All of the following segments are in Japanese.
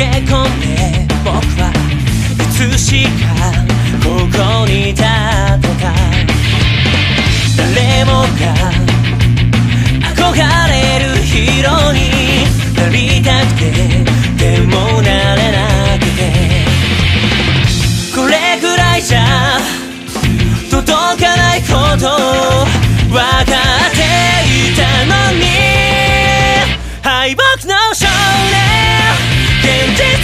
け込んで僕はいつしかここに立ってた誰もが憧れるヒーローになりたくてでもなれなくてこれぐらいじゃ届かないこと分かっていたのに敗北の少年現実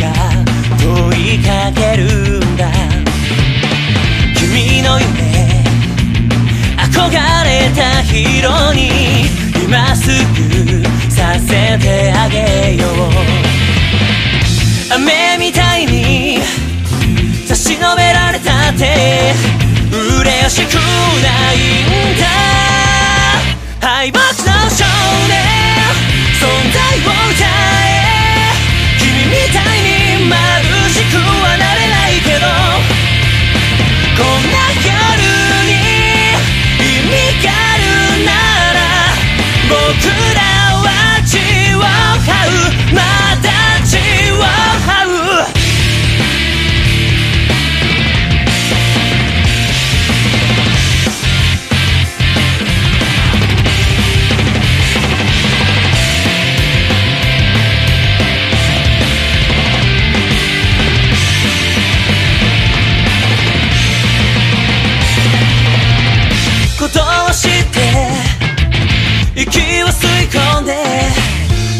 が問いかけるんだ。君の夢憧れたヒーローに今すぐさせてあげよう。雨みたいに差し伸べられたって嬉しくない。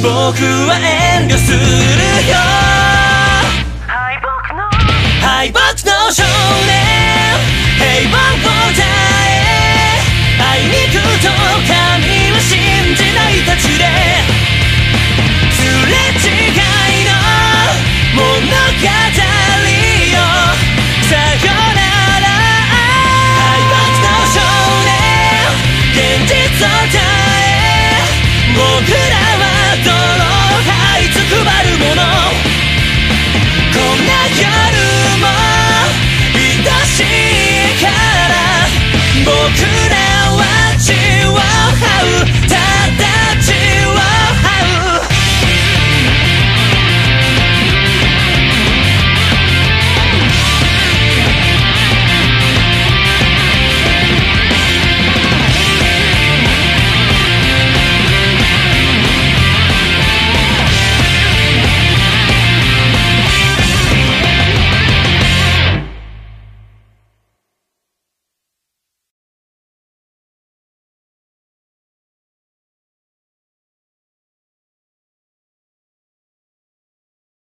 僕は遠慮するよ敗北の敗北の少年平凡を歌えあいにくと神は信じないたちですれ違いの物語よさよなら敗北の少年現実を耐え僕ら